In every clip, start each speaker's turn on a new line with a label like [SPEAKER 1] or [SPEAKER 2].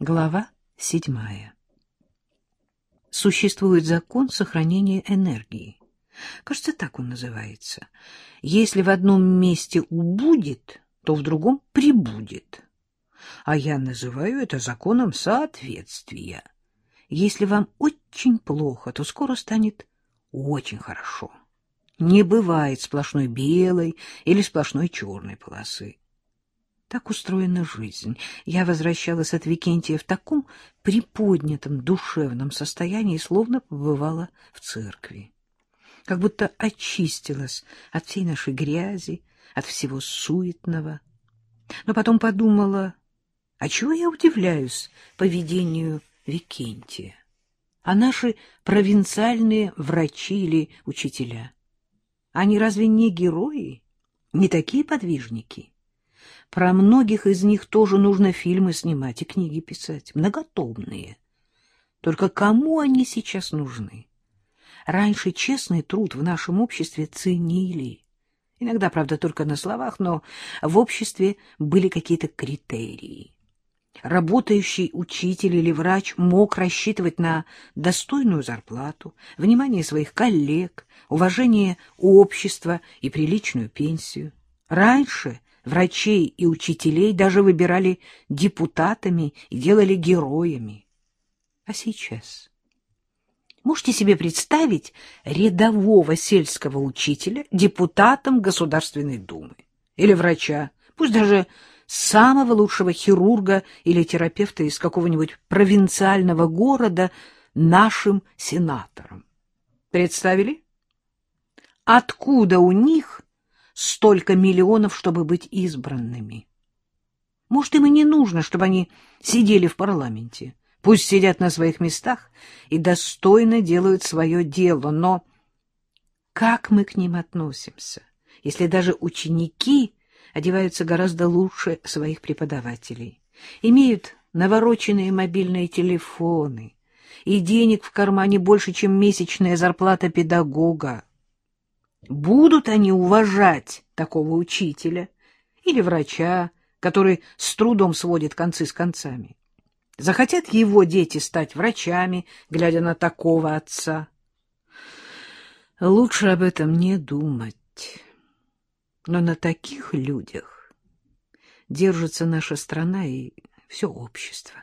[SPEAKER 1] Глава седьмая. Существует закон сохранения энергии. Кажется, так он называется. Если в одном месте убудет, то в другом прибудет. А я называю это законом соответствия. Если вам очень плохо, то скоро станет очень хорошо. Не бывает сплошной белой или сплошной черной полосы. Так устроена жизнь. Я возвращалась от Викентия в таком приподнятом душевном состоянии, словно побывала в церкви. Как будто очистилась от всей нашей грязи, от всего суетного. Но потом подумала, а чего я удивляюсь поведению Викентия? А наши провинциальные врачи или учителя? Они разве не герои, не такие подвижники? Про многих из них тоже нужно фильмы снимать и книги писать, многотомные. Только кому они сейчас нужны? Раньше честный труд в нашем обществе ценили. Иногда, правда, только на словах, но в обществе были какие-то критерии. Работающий учитель или врач мог рассчитывать на достойную зарплату, внимание своих коллег, уважение общества и приличную пенсию. Раньше врачей и учителей даже выбирали депутатами и делали героями. А сейчас? Можете себе представить рядового сельского учителя депутатом Государственной Думы или врача, пусть даже самого лучшего хирурга или терапевта из какого-нибудь провинциального города нашим сенатором. Представили? Откуда у них столько миллионов, чтобы быть избранными. Может, им и не нужно, чтобы они сидели в парламенте. Пусть сидят на своих местах и достойно делают свое дело, но как мы к ним относимся, если даже ученики одеваются гораздо лучше своих преподавателей, имеют навороченные мобильные телефоны и денег в кармане больше, чем месячная зарплата педагога? Будут они уважать такого учителя или врача, который с трудом сводит концы с концами? Захотят его дети стать врачами, глядя на такого отца? Лучше об этом не думать. Но на таких людях держится наша страна и все общество.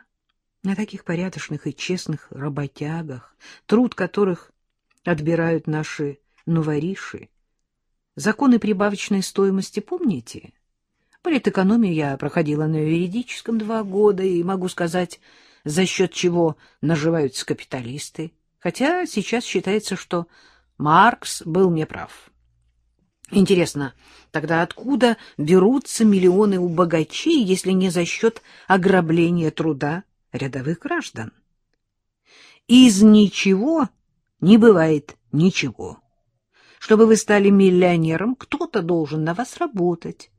[SPEAKER 1] На таких порядочных и честных работягах, труд которых отбирают наши новориши. Законы прибавочной стоимости помните? Политэкономию я проходила на юридическом два года, и могу сказать, за счет чего наживаются капиталисты. Хотя сейчас считается, что Маркс был мне прав. Интересно, тогда откуда берутся миллионы у богачей, если не за счет ограбления труда рядовых граждан? Из ничего не бывает ничего. Чтобы вы стали миллионером, кто-то должен на вас работать,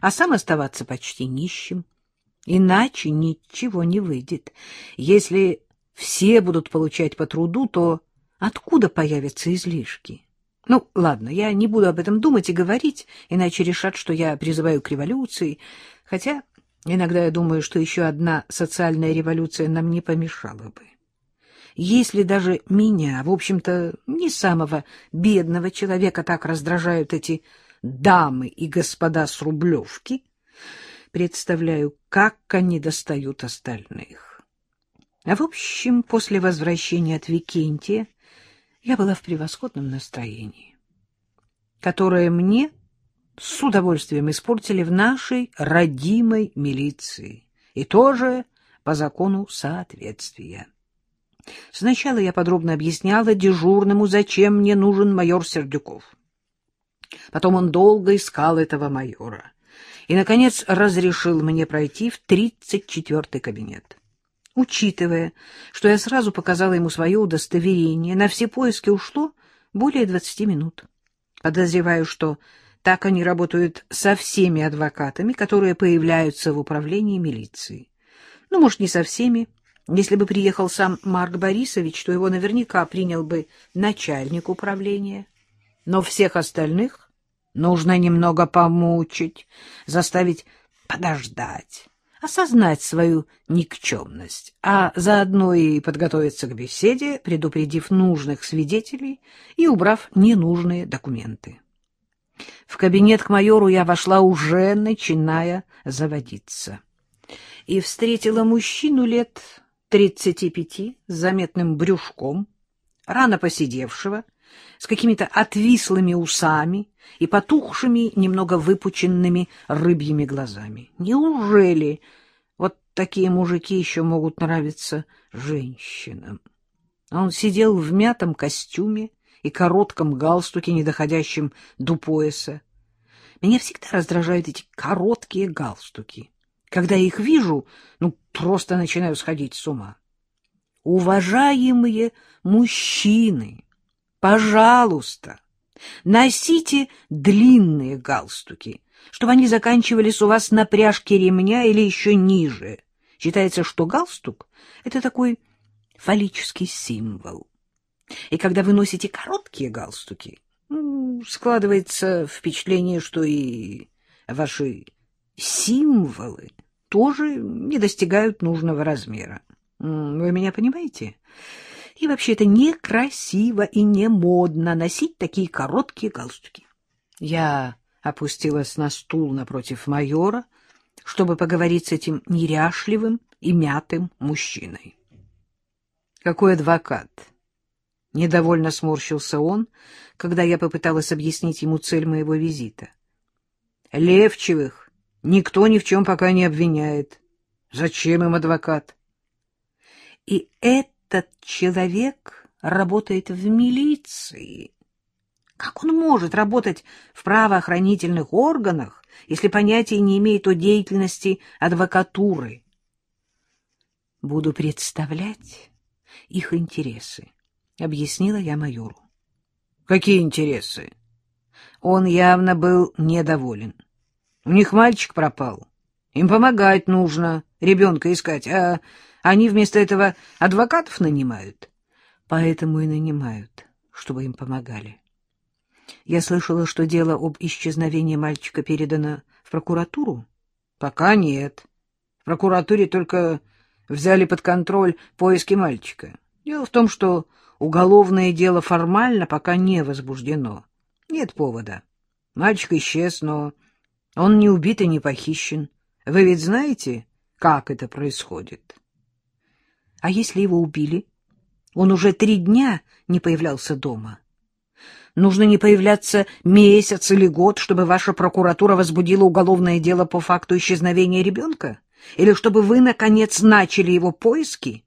[SPEAKER 1] а сам оставаться почти нищим. Иначе ничего не выйдет. Если все будут получать по труду, то откуда появятся излишки? Ну, ладно, я не буду об этом думать и говорить, иначе решат, что я призываю к революции. Хотя иногда я думаю, что еще одна социальная революция нам не помешала бы. Если даже меня, в общем-то, не самого бедного человека так раздражают эти дамы и господа с Рублевки, представляю, как они достают остальных. А в общем, после возвращения от Викентия я была в превосходном настроении, которое мне с удовольствием испортили в нашей родимой милиции, и тоже по закону соответствия. Сначала я подробно объясняла дежурному, зачем мне нужен майор Сердюков. Потом он долго искал этого майора и, наконец, разрешил мне пройти в тридцать четвертый кабинет. Учитывая, что я сразу показала ему свое удостоверение, на все поиски ушло более двадцати минут. Подозреваю, что так они работают со всеми адвокатами, которые появляются в управлении милиции. Ну, может, не со всеми, если бы приехал сам Марк Борисович, то его наверняка принял бы начальник управления. Но всех остальных нужно немного помучить, заставить подождать, осознать свою никчемность, а заодно и подготовиться к беседе, предупредив нужных свидетелей и убрав ненужные документы. В кабинет к майору я вошла уже начиная заводиться. И встретила мужчину лет тридцати пяти с заметным брюшком, рано посидевшего, с какими-то отвислыми усами и потухшими, немного выпученными рыбьими глазами. Неужели вот такие мужики еще могут нравиться женщинам? Он сидел в мятом костюме и коротком галстуке, не доходящем до пояса. Меня всегда раздражают эти короткие галстуки. Когда их вижу, ну, просто начинаю сходить с ума. Уважаемые мужчины, пожалуйста, носите длинные галстуки, чтобы они заканчивались у вас на пряжке ремня или еще ниже. Считается, что галстук — это такой фаллический символ. И когда вы носите короткие галстуки, ну, складывается впечатление, что и ваши символы тоже не достигают нужного размера. Вы меня понимаете? И вообще это некрасиво и не модно носить такие короткие галстуки. Я опустилась на стул напротив майора, чтобы поговорить с этим неряшливым и мятым мужчиной. Какой адвокат? Недовольно сморщился он, когда я попыталась объяснить ему цель моего визита. Левчевых никто ни в чем пока не обвиняет. Зачем им адвокат? И этот человек работает в милиции. Как он может работать в правоохранительных органах, если понятия не имеет о деятельности адвокатуры? Буду представлять их интересы. — объяснила я майору. — Какие интересы? Он явно был недоволен. У них мальчик пропал. Им помогать нужно, ребенка искать, а они вместо этого адвокатов нанимают. Поэтому и нанимают, чтобы им помогали. Я слышала, что дело об исчезновении мальчика передано в прокуратуру? Пока нет. В прокуратуре только взяли под контроль поиски мальчика. Дело в том, что Уголовное дело формально пока не возбуждено. Нет повода. Мальчик исчез, но он не убит и не похищен. Вы ведь знаете, как это происходит? А если его убили? Он уже три дня не появлялся дома. Нужно не появляться месяц или год, чтобы ваша прокуратура возбудила уголовное дело по факту исчезновения ребенка? Или чтобы вы, наконец, начали его поиски?